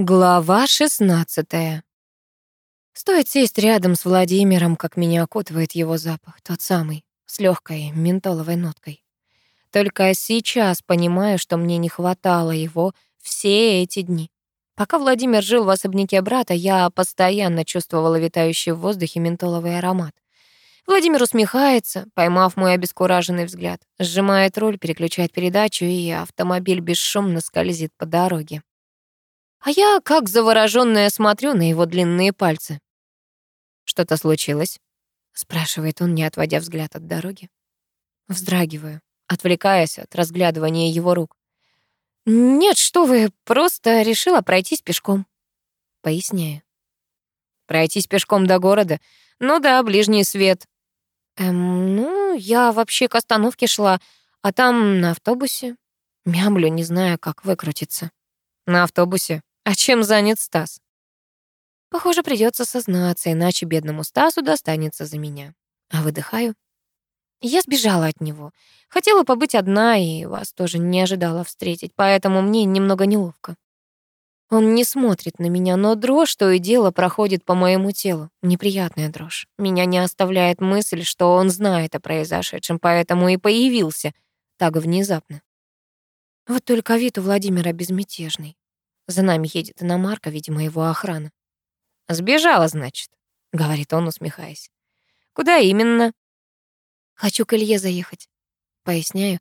Глава 16. Стоит сесть рядом с Владимиром, как меня окутывает его запах, тот самый, с легкой ментоловой ноткой. Только сейчас понимаю, что мне не хватало его все эти дни. Пока Владимир жил в особняке брата, я постоянно чувствовала витающий в воздухе ментоловый аромат. Владимир усмехается, поймав мой обескураженный взгляд, сжимает руль, переключает передачу, и автомобиль бесшумно скользит по дороге. А я, как заворожённая, смотрю на его длинные пальцы. «Что-то случилось?» — спрашивает он, не отводя взгляд от дороги. Вздрагиваю, отвлекаясь от разглядывания его рук. «Нет, что вы, просто решила пройтись пешком». Поясняю. «Пройтись пешком до города? Ну да, ближний свет». «Эм, ну, я вообще к остановке шла, а там на автобусе». Мямлю, не знаю, как выкрутиться. «На автобусе? А чем занят Стас? Похоже, придется сознаться, иначе бедному Стасу достанется за меня. А выдыхаю. Я сбежала от него. Хотела побыть одна и вас тоже не ожидала встретить, поэтому мне немного неловко. Он не смотрит на меня, но дрожь то и дело проходит по моему телу. Неприятная дрожь. Меня не оставляет мысль, что он знает о произошедшем, поэтому и появился так внезапно. Вот только вид у Владимира безмятежный. За нами едет иномарка, видимо, его охрана. «Сбежала, значит», — говорит он, усмехаясь. «Куда именно?» «Хочу к Илье заехать», — поясняю,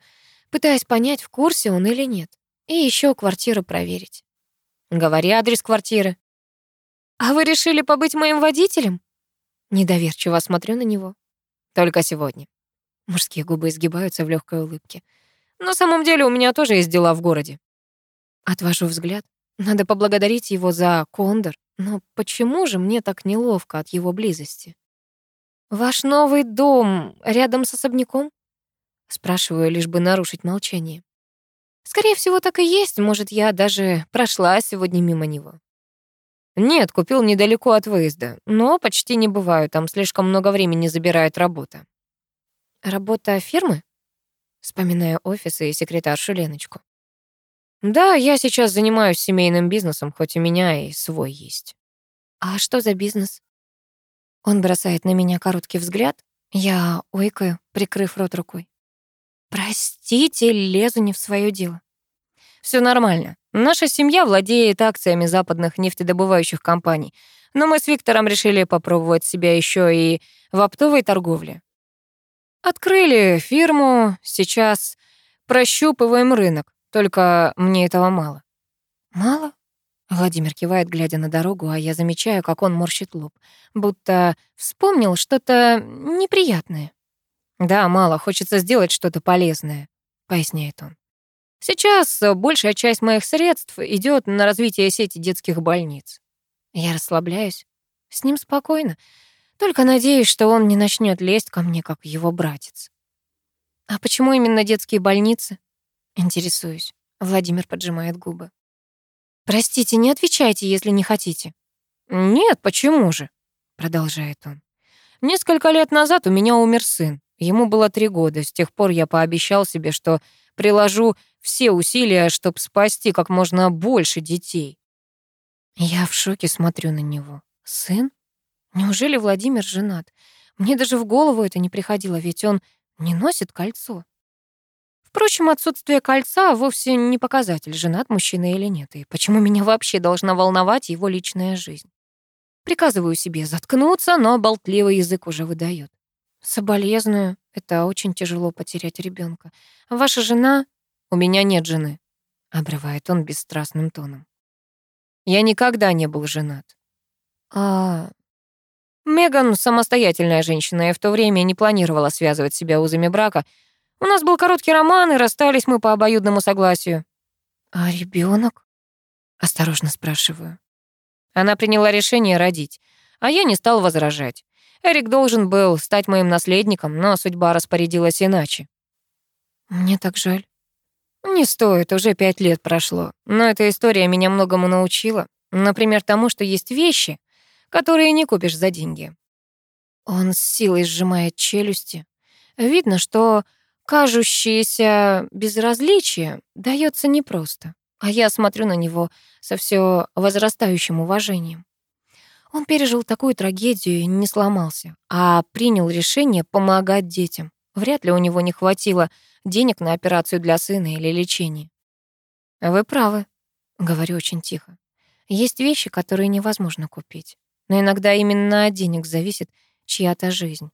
пытаясь понять, в курсе он или нет. И еще квартиру проверить. «Говори адрес квартиры». «А вы решили побыть моим водителем?» Недоверчиво смотрю на него. «Только сегодня». Мужские губы изгибаются в легкой улыбке. «На самом деле у меня тоже есть дела в городе». Отвожу взгляд. Надо поблагодарить его за кондор, но почему же мне так неловко от его близости? «Ваш новый дом рядом с особняком?» Спрашиваю, лишь бы нарушить молчание. Скорее всего, так и есть. Может, я даже прошла сегодня мимо него. Нет, купил недалеко от выезда, но почти не бываю, там слишком много времени забирает работа. Работа фирмы? Вспоминаю офис и секретаршу Леночку. Да, я сейчас занимаюсь семейным бизнесом, хоть у меня и свой есть. А что за бизнес? Он бросает на меня короткий взгляд. Я ойкаю, прикрыв рот рукой. Простите, лезу не в свое дело. Все нормально. Наша семья владеет акциями западных нефтедобывающих компаний, но мы с Виктором решили попробовать себя еще и в оптовой торговле. Открыли фирму, сейчас прощупываем рынок. Только мне этого мало». «Мало?» Владимир кивает, глядя на дорогу, а я замечаю, как он морщит лоб, будто вспомнил что-то неприятное. «Да, мало, хочется сделать что-то полезное», — поясняет он. «Сейчас большая часть моих средств идет на развитие сети детских больниц». Я расслабляюсь. С ним спокойно. Только надеюсь, что он не начнет лезть ко мне, как его братец. «А почему именно детские больницы?» Интересуюсь. Владимир поджимает губы. Простите, не отвечайте, если не хотите. Нет, почему же? Продолжает он. Несколько лет назад у меня умер сын. Ему было три года. С тех пор я пообещал себе, что приложу все усилия, чтобы спасти как можно больше детей. Я в шоке смотрю на него. Сын? Неужели Владимир женат? Мне даже в голову это не приходило, ведь он не носит кольцо. Впрочем, отсутствие кольца вовсе не показатель, женат мужчина или нет, и почему меня вообще должна волновать его личная жизнь. Приказываю себе заткнуться, но болтливый язык уже выдает. Соболезную, это очень тяжело потерять ребенка. Ваша жена... У меня нет жены, обрывает он бесстрастным тоном. Я никогда не был женат. А Меган самостоятельная женщина и в то время не планировала связывать себя узами брака, у нас был короткий роман, и расстались мы по обоюдному согласию. А ребенок? Осторожно спрашиваю. Она приняла решение родить, а я не стал возражать. Эрик должен был стать моим наследником, но судьба распорядилась иначе. Мне так жаль. Не стоит, уже пять лет прошло. Но эта история меня многому научила. Например, тому, что есть вещи, которые не купишь за деньги. Он с силой сжимает челюсти. Видно, что Кажущееся безразличие дается непросто. а я смотрю на него со все возрастающим уважением. Он пережил такую трагедию и не сломался, а принял решение помогать детям. Вряд ли у него не хватило денег на операцию для сына или лечение. «Вы правы», — говорю очень тихо. «Есть вещи, которые невозможно купить. Но иногда именно от денег зависит чья-то жизнь.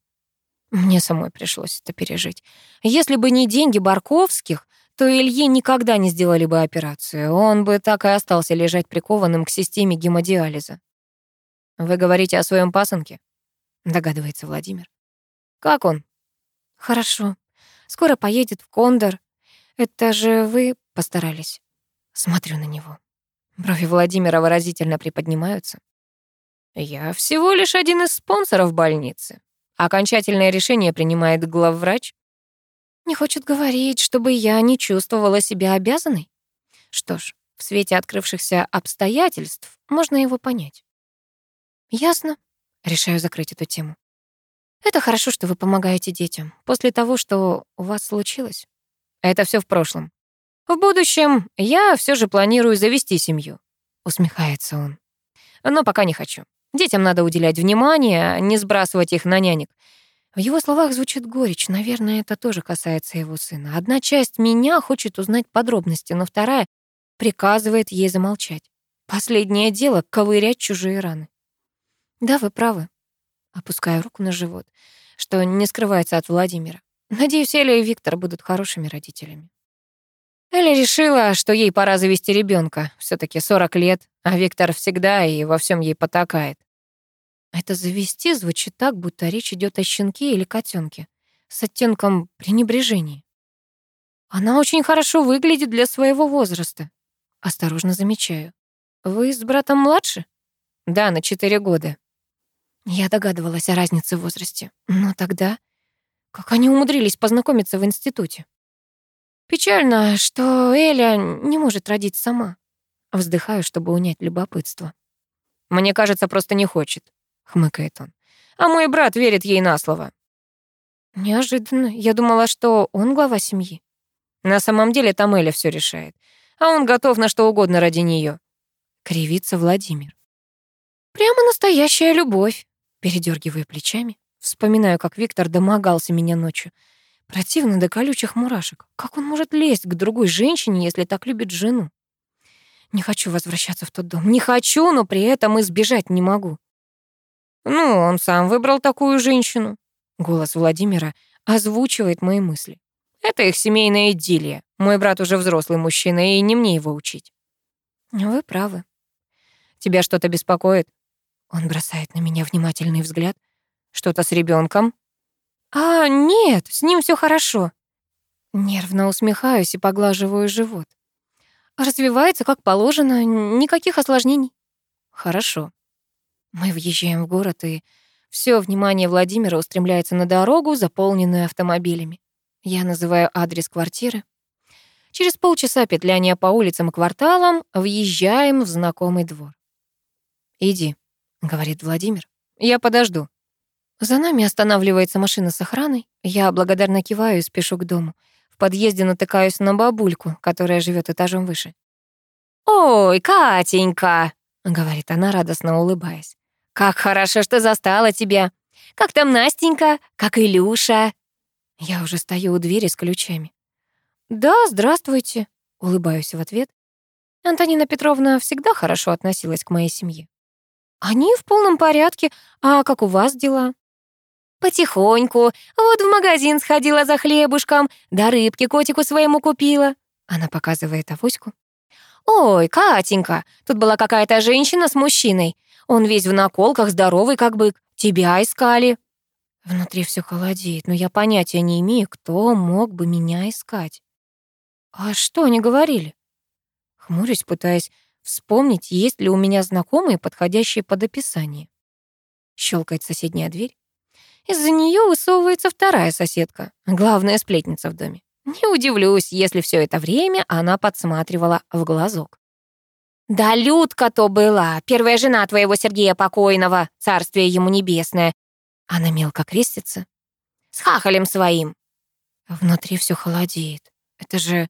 Мне самой пришлось это пережить. Если бы не деньги Барковских, то Илье никогда не сделали бы операцию. Он бы так и остался лежать прикованным к системе гемодиализа. «Вы говорите о своем пасынке?» — догадывается Владимир. «Как он?» «Хорошо. Скоро поедет в Кондор. Это же вы постарались». Смотрю на него. Брови Владимира выразительно приподнимаются. «Я всего лишь один из спонсоров больницы. Окончательное решение принимает главврач. Не хочет говорить, чтобы я не чувствовала себя обязанной? Что ж, в свете открывшихся обстоятельств можно его понять. Ясно. Решаю закрыть эту тему. Это хорошо, что вы помогаете детям. После того, что у вас случилось. Это все в прошлом. В будущем я все же планирую завести семью. Усмехается он. Но пока не хочу. Детям надо уделять внимание, не сбрасывать их на нянек. В его словах звучит горечь. Наверное, это тоже касается его сына. Одна часть меня хочет узнать подробности, но вторая приказывает ей замолчать. Последнее дело — ковырять чужие раны. Да, вы правы. Опускаю руку на живот, что не скрывается от Владимира. Надеюсь, Эля и Виктор будут хорошими родителями. Эля решила, что ей пора завести ребенка. все таки 40 лет, а Виктор всегда и во всем ей потакает. Это «завести» звучит так, будто речь идет о щенке или котенке, с оттенком пренебрежения. Она очень хорошо выглядит для своего возраста. Осторожно замечаю. Вы с братом младше? Да, на четыре года. Я догадывалась о разнице в возрасте. Но тогда... Как они умудрились познакомиться в институте? Печально, что Эля не может родить сама. Вздыхаю, чтобы унять любопытство. Мне кажется, просто не хочет. — хмыкает он. «А мой брат верит ей на слово». «Неожиданно. Я думала, что он глава семьи». «На самом деле там Эля все решает. А он готов на что угодно ради нее. Кривится Владимир. «Прямо настоящая любовь», — передергивая плечами. Вспоминаю, как Виктор домогался меня ночью. Противно до колючих мурашек. Как он может лезть к другой женщине, если так любит жену? Не хочу возвращаться в тот дом. Не хочу, но при этом избежать не могу. «Ну, он сам выбрал такую женщину». Голос Владимира озвучивает мои мысли. «Это их семейная идиллия. Мой брат уже взрослый мужчина, и не мне его учить». «Вы правы». «Тебя что-то беспокоит?» Он бросает на меня внимательный взгляд. «Что-то с ребенком? «А, нет, с ним все хорошо». Нервно усмехаюсь и поглаживаю живот. Развивается как положено, никаких осложнений. Хорошо. Мы въезжаем в город, и все внимание Владимира устремляется на дорогу, заполненную автомобилями. Я называю адрес квартиры. Через полчаса петляния по улицам и кварталам въезжаем в знакомый двор. «Иди», — говорит Владимир, — «я подожду». За нами останавливается машина с охраной. Я благодарно киваю и спешу к дому. В подъезде натыкаюсь на бабульку, которая живет этажом выше. «Ой, Катенька!» — говорит она, радостно улыбаясь. «Как хорошо, что застала тебя! Как там Настенька? Как Илюша?» Я уже стою у двери с ключами. «Да, здравствуйте», — улыбаюсь в ответ. Антонина Петровна всегда хорошо относилась к моей семье. «Они в полном порядке. А как у вас дела?» «Потихоньку. Вот в магазин сходила за хлебушком, да рыбки котику своему купила». Она показывает авоську. «Ой, Катенька, тут была какая-то женщина с мужчиной. Он весь в наколках, здоровый как бык. Тебя искали». Внутри все холодеет, но я понятия не имею, кто мог бы меня искать. «А что они говорили?» Хмурюсь, пытаясь вспомнить, есть ли у меня знакомые, подходящие под описание. Щелкает соседняя дверь. Из-за нее высовывается вторая соседка, главная сплетница в доме. Не удивлюсь, если все это время она подсматривала в глазок. «Да Людка-то была, первая жена твоего Сергея покойного, царствие ему небесное». Она мелко крестится. «С хахалем своим». Внутри все холодеет. Это же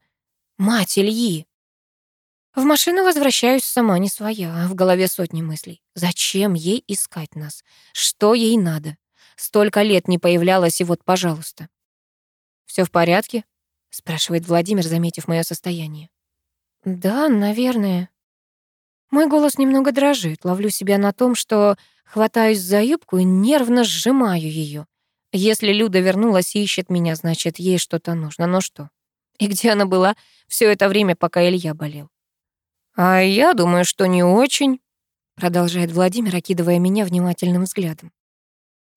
мать Ильи. В машину возвращаюсь сама не своя, а в голове сотни мыслей. Зачем ей искать нас? Что ей надо? Столько лет не появлялась, и вот, пожалуйста. Все в порядке?» — спрашивает Владимир, заметив мое состояние. «Да, наверное». Мой голос немного дрожит, ловлю себя на том, что хватаюсь за юбку и нервно сжимаю ее. Если Люда вернулась и ищет меня, значит, ей что-то нужно. Но что? И где она была все это время, пока Илья болел? «А я думаю, что не очень», — продолжает Владимир, окидывая меня внимательным взглядом.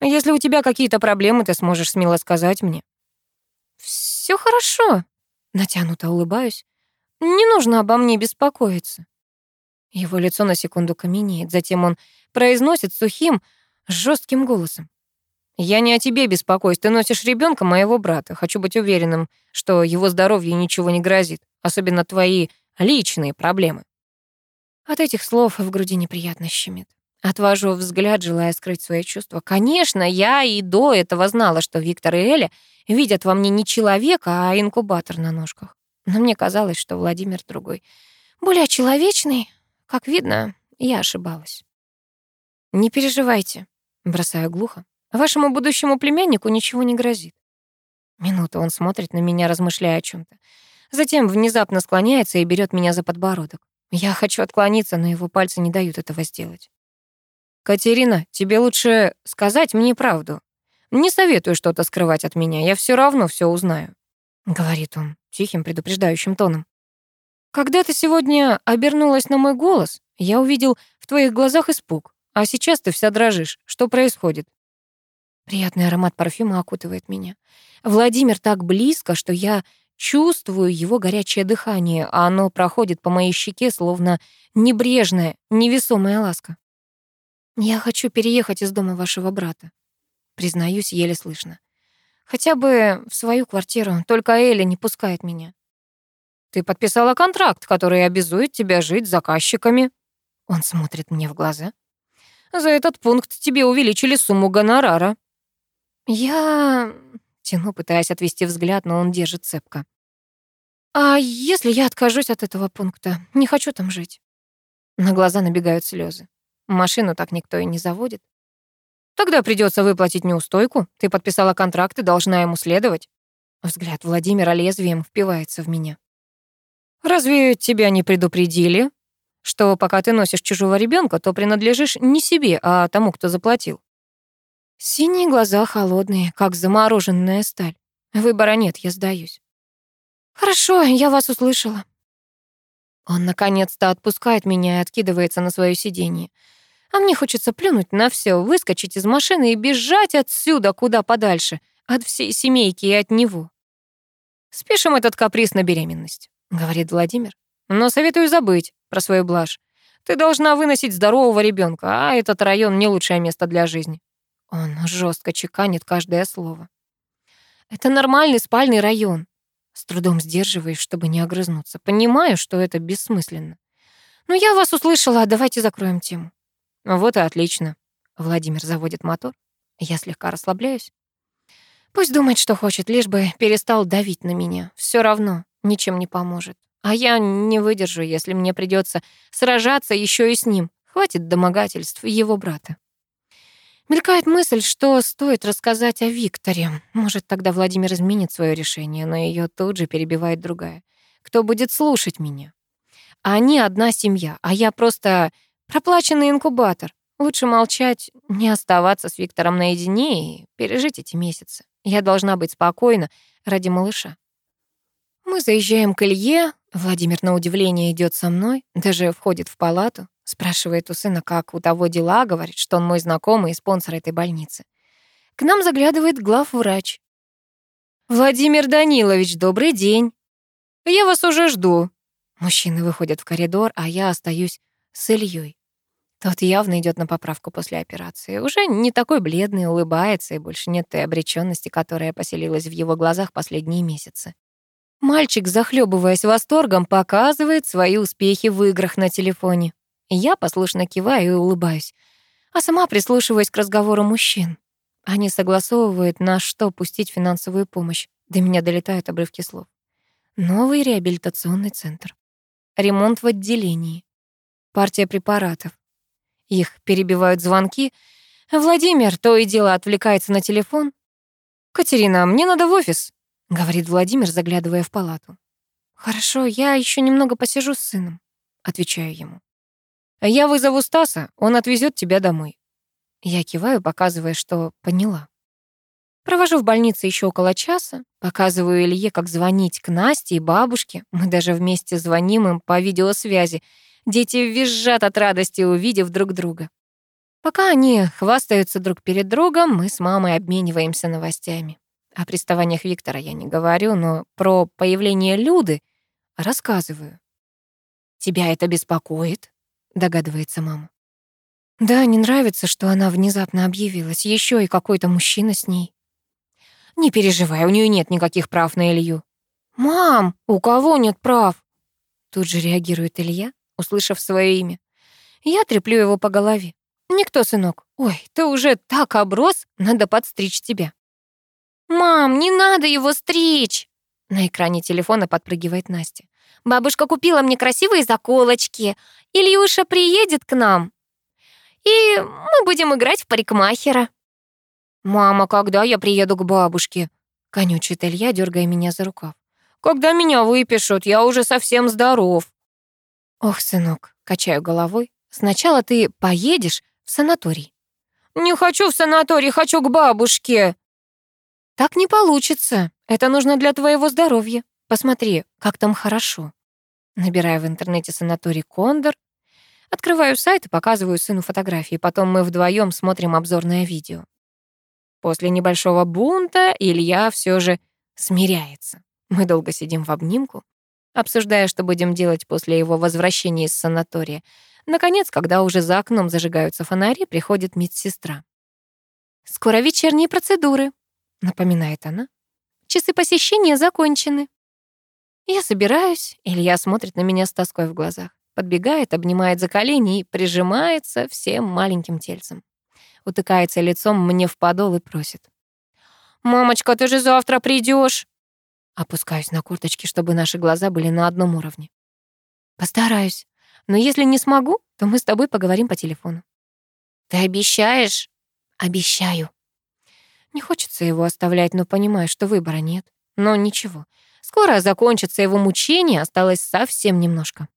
«Если у тебя какие-то проблемы, ты сможешь смело сказать мне». Все хорошо», — натянуто улыбаюсь. «Не нужно обо мне беспокоиться». Его лицо на секунду каменеет, затем он произносит сухим, жестким голосом. «Я не о тебе беспокоюсь, ты носишь ребенка моего брата. Хочу быть уверенным, что его здоровью ничего не грозит, особенно твои личные проблемы». От этих слов в груди неприятно щемит. Отвожу взгляд, желая скрыть свои чувства. Конечно, я и до этого знала, что Виктор и Эля видят во мне не человека, а инкубатор на ножках. Но мне казалось, что Владимир другой. Более человечный. Как видно, я ошибалась. «Не переживайте», — бросаю глухо. «Вашему будущему племяннику ничего не грозит». Минуту он смотрит на меня, размышляя о чем то Затем внезапно склоняется и берет меня за подбородок. Я хочу отклониться, но его пальцы не дают этого сделать. «Катерина, тебе лучше сказать мне правду. Не советую что-то скрывать от меня, я все равно все узнаю», — говорит он тихим предупреждающим тоном. «Когда ты сегодня обернулась на мой голос, я увидел в твоих глазах испуг, а сейчас ты вся дрожишь. Что происходит?» Приятный аромат парфюма окутывает меня. Владимир так близко, что я чувствую его горячее дыхание, а оно проходит по моей щеке, словно небрежная, невесомая ласка. «Я хочу переехать из дома вашего брата», признаюсь еле слышно. Хотя бы в свою квартиру, только Эля не пускает меня. Ты подписала контракт, который обязует тебя жить с заказчиками. Он смотрит мне в глаза. За этот пункт тебе увеличили сумму гонорара. Я тяну, пытаясь отвести взгляд, но он держит цепко. А если я откажусь от этого пункта? Не хочу там жить. На глаза набегают слезы. Машину так никто и не заводит. Тогда придется выплатить неустойку. Ты подписала контракт и должна ему следовать. Взгляд Владимира лезвием впивается в меня. Разве тебя не предупредили, что пока ты носишь чужого ребенка, то принадлежишь не себе, а тому, кто заплатил? Синие глаза холодные, как замороженная сталь. Выбора нет, я сдаюсь. Хорошо, я вас услышала. Он наконец-то отпускает меня и откидывается на свое сиденье. А мне хочется плюнуть на все, выскочить из машины и бежать отсюда куда подальше, от всей семейки и от него. «Спешим этот каприз на беременность», — говорит Владимир. «Но советую забыть про свою блажь. Ты должна выносить здорового ребенка, а этот район не лучшее место для жизни». Он жестко чеканит каждое слово. «Это нормальный спальный район». С трудом сдерживаюсь, чтобы не огрызнуться. Понимаю, что это бессмысленно. «Но я вас услышала, давайте закроем тему». Вот и отлично. Владимир заводит мотор. Я слегка расслабляюсь. Пусть думает, что хочет, лишь бы перестал давить на меня. Все равно ничем не поможет. А я не выдержу, если мне придется сражаться еще и с ним. Хватит домогательств его брата. Мелькает мысль, что стоит рассказать о Викторе. Может, тогда Владимир изменит свое решение, но ее тут же перебивает другая. Кто будет слушать меня? Они одна семья, а я просто Проплаченный инкубатор. Лучше молчать, не оставаться с Виктором наедине и пережить эти месяцы. Я должна быть спокойна ради малыша. Мы заезжаем к Илье. Владимир на удивление идет со мной, даже входит в палату, спрашивает у сына, как у того дела, говорит, что он мой знакомый и спонсор этой больницы. К нам заглядывает главврач. «Владимир Данилович, добрый день. Я вас уже жду». Мужчины выходят в коридор, а я остаюсь с Ильей. Тот явно идет на поправку после операции. Уже не такой бледный, улыбается, и больше нет той обреченности, которая поселилась в его глазах последние месяцы. Мальчик, захлебываясь восторгом, показывает свои успехи в играх на телефоне. Я послушно киваю и улыбаюсь, а сама прислушиваюсь к разговору мужчин. Они согласовывают, на что пустить финансовую помощь. До меня долетают обрывки слов. Новый реабилитационный центр. ремонт в отделении. Партия препаратов. Их перебивают звонки. Владимир то и дело отвлекается на телефон. «Катерина, мне надо в офис», — говорит Владимир, заглядывая в палату. «Хорошо, я еще немного посижу с сыном», — отвечаю ему. «Я вызову Стаса, он отвезет тебя домой». Я киваю, показывая, что поняла. Провожу в больнице еще около часа, показываю Илье, как звонить к Насте и бабушке. Мы даже вместе звоним им по видеосвязи. Дети визжат от радости, увидев друг друга. Пока они хвастаются друг перед другом, мы с мамой обмениваемся новостями. О приставаниях Виктора я не говорю, но про появление Люды рассказываю. «Тебя это беспокоит?» — догадывается мама. «Да, не нравится, что она внезапно объявилась. Еще и какой-то мужчина с ней». «Не переживай, у нее нет никаких прав на Илью». «Мам, у кого нет прав?» Тут же реагирует Илья, услышав свое имя. Я треплю его по голове. «Никто, сынок. Ой, ты уже так оброс, надо подстричь тебя». «Мам, не надо его стричь!» На экране телефона подпрыгивает Настя. «Бабушка купила мне красивые заколочки. Ильюша приедет к нам, и мы будем играть в парикмахера». «Мама, когда я приеду к бабушке?» — конючит Илья, дергая меня за рукав. «Когда меня выпишут, я уже совсем здоров». «Ох, сынок», — качаю головой, «сначала ты поедешь в санаторий». «Не хочу в санаторий, хочу к бабушке». «Так не получится. Это нужно для твоего здоровья. Посмотри, как там хорошо». Набираю в интернете санаторий «Кондор», открываю сайт и показываю сыну фотографии. Потом мы вдвоем смотрим обзорное видео. После небольшого бунта Илья все же смиряется. Мы долго сидим в обнимку, обсуждая, что будем делать после его возвращения из санатория. Наконец, когда уже за окном зажигаются фонари, приходит медсестра. «Скоро вечерние процедуры», — напоминает она. «Часы посещения закончены». Я собираюсь, Илья смотрит на меня с тоской в глазах, подбегает, обнимает за колени и прижимается всем маленьким тельцем утыкается лицом мне в подол и просит. «Мамочка, ты же завтра придешь. Опускаюсь на курточки, чтобы наши глаза были на одном уровне. «Постараюсь. Но если не смогу, то мы с тобой поговорим по телефону». «Ты обещаешь?» «Обещаю». Не хочется его оставлять, но понимаю, что выбора нет. Но ничего. Скоро закончится его мучение, осталось совсем немножко.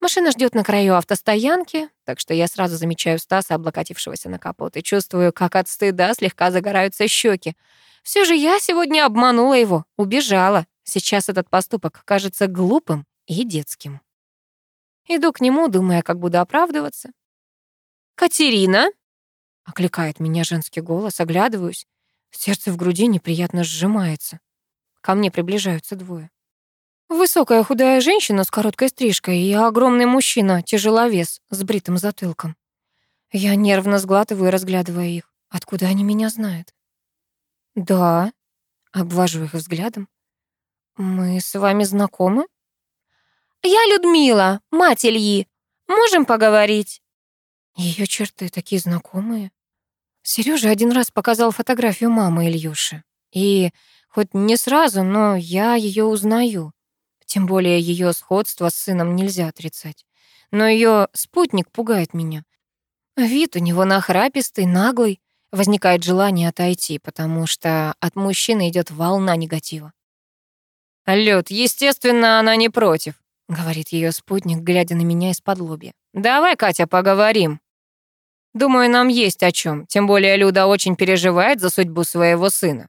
Машина ждет на краю автостоянки, так что я сразу замечаю Стаса, облокотившегося на капот, и чувствую, как от стыда слегка загораются щеки. Все же я сегодня обманула его, убежала. Сейчас этот поступок кажется глупым и детским. Иду к нему, думая, как буду оправдываться. «Катерина?» — окликает меня женский голос, оглядываюсь. Сердце в груди неприятно сжимается. Ко мне приближаются двое. Высокая худая женщина с короткой стрижкой и огромный мужчина, тяжеловес, с бритым затылком. Я нервно сглатываю, разглядывая их. Откуда они меня знают? Да, обвожу их взглядом. Мы с вами знакомы? Я Людмила, мать Ильи. Можем поговорить? Ее черты такие знакомые. Сережа один раз показал фотографию мамы Ильюши. И хоть не сразу, но я ее узнаю. Тем более ее сходство с сыном нельзя отрицать. Но ее спутник пугает меня. Вид у него нахрапистый, наглый. Возникает желание отойти, потому что от мужчины идет волна негатива. «Лёд, естественно, она не против», — говорит ее спутник, глядя на меня из-под лобья. «Давай, Катя, поговорим». Думаю, нам есть о чем. Тем более Люда очень переживает за судьбу своего сына.